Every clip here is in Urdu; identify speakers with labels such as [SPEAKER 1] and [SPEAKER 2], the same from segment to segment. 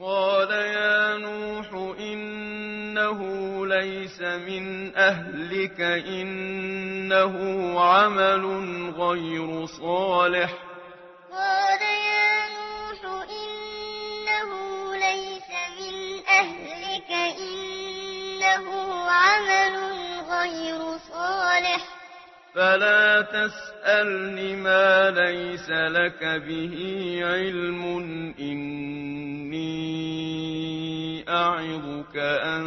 [SPEAKER 1] قال يا نوح إنه ليس من أهلك إنه عمل غير صالح
[SPEAKER 2] قال يا نوح إنه ليس من أهلك إنه عمل غير صالح
[SPEAKER 1] فلا تسألني ما ليس لك به علم إني أعظك أن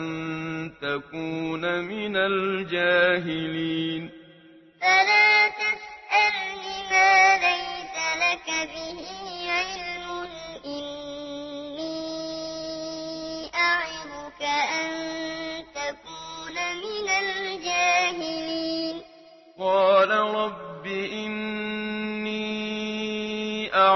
[SPEAKER 1] تكون من الجاهلين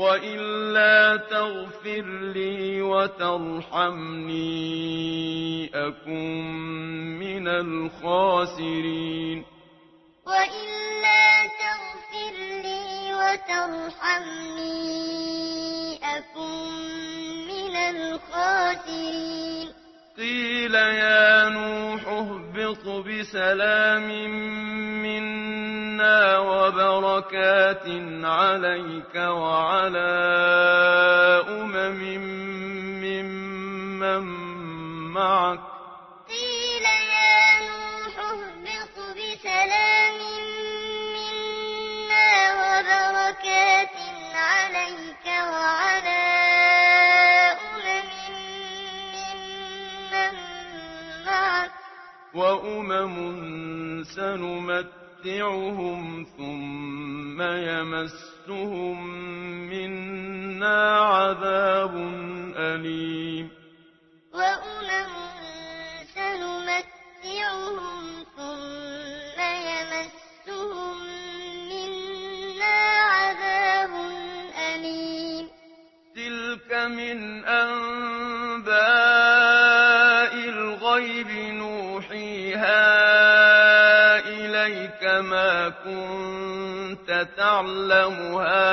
[SPEAKER 2] وإلا تغفر لي وترحمني
[SPEAKER 1] أكن من الخاسرين
[SPEAKER 2] وإلا تغفر لي وترحمني أكن من الخاسرين
[SPEAKER 1] قيل يا نوح اهبط بسلام وبركات عليك وعلى أمم ممن معك.
[SPEAKER 2] قيل يا نوح اهبط بسلام منا وبركات عليك وعلى أمم ممن معك.
[SPEAKER 1] وأمم سنمتعهم ثم يمسهم منا عذاب أليم
[SPEAKER 2] وأمم سنمتعهم ثم يمسهم منا عذاب أليم
[SPEAKER 1] تلك من أنباء الغيب نوحيها ما كنت تعلمها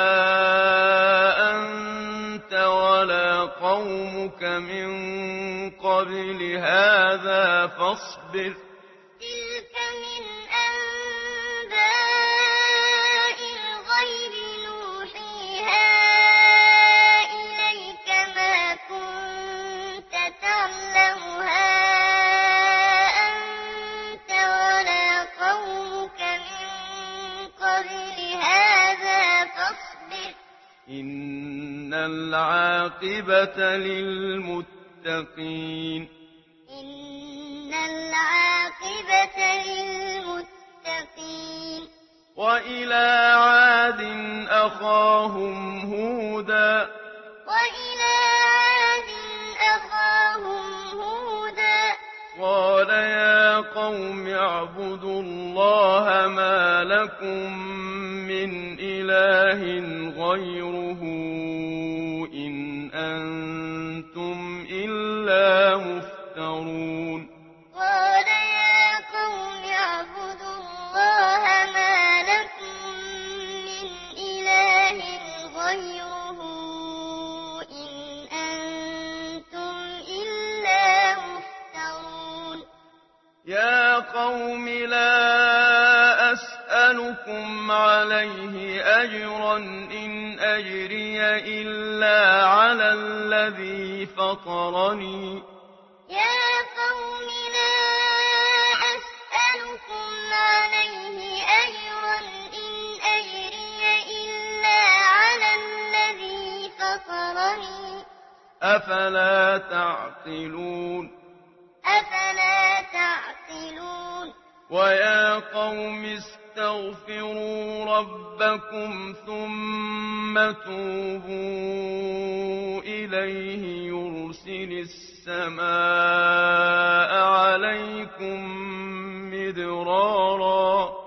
[SPEAKER 1] أنت ولا قومك من قبل هذا فاصبر إن العاقبة للمتقين
[SPEAKER 2] إن العاقبة للمتقين
[SPEAKER 1] وإلى عاد أخاهم هودا
[SPEAKER 2] وإلى عاد أخاهم هودا
[SPEAKER 1] قال يا قوم اعبدوا الله ما لكم من إله غيره إن أنتم إلا مفترون
[SPEAKER 2] قال يا قوم اعبدوا الله ما لكم من إله غيره إن أنتم إلا مفترون
[SPEAKER 1] يا قوم لا أسألكم عليه أجرا إن أجري إلا على الذي فطرني.
[SPEAKER 2] يا قوم لا أسألكم عليه أجرا إن أجري إلا على الذي فطرني.
[SPEAKER 1] أفلا تعقلون؟
[SPEAKER 2] أفلا تعقلون؟
[SPEAKER 1] ربكم ثم توبوا إليه يرسل السماء عليكم مِّدْرَارًا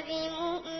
[SPEAKER 2] بِمُؤْمِنٍ